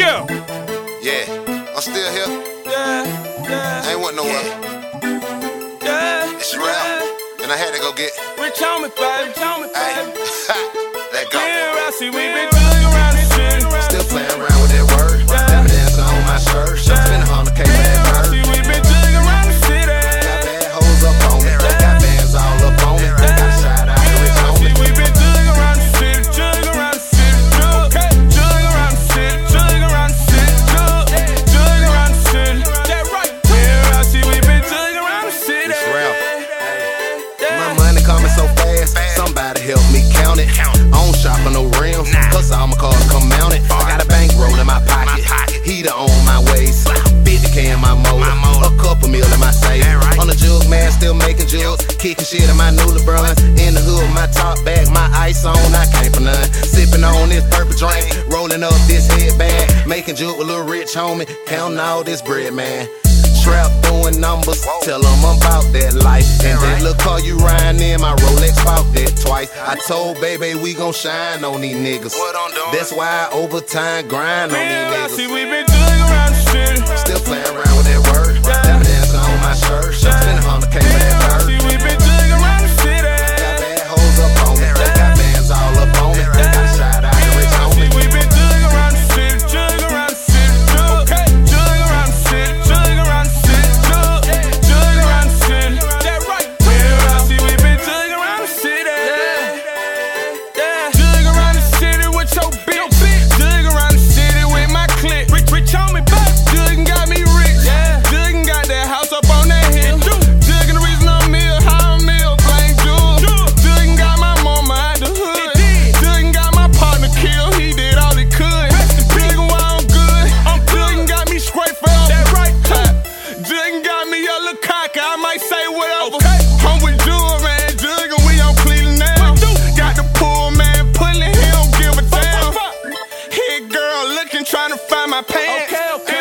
Yeah. Yeah. I'm still here. Yeah. Yeah. I ain't want nowhere. Yeah. yeah. It's real. Yeah. And I had to go get. Rich on me, baby. Rich on me, baby. Let go. Here I see we been. right. On the juke, man, still making jewels. Kicking shit in my new LeBron. In the hood, my top back, my ice on, I came for none. Sipping on this purple drink, rolling up this headband. Making juke with little rich homie, counting all this bread, man trap doing numbers. Tell them I'm about that life. And that look, little you riding in, my Rolex bought that twice. I told baby we gon' shine on these niggas. That's why I overtime grind on these niggas. I see we been doing around the city. Still playing around. trying to find my pants. Okay, okay.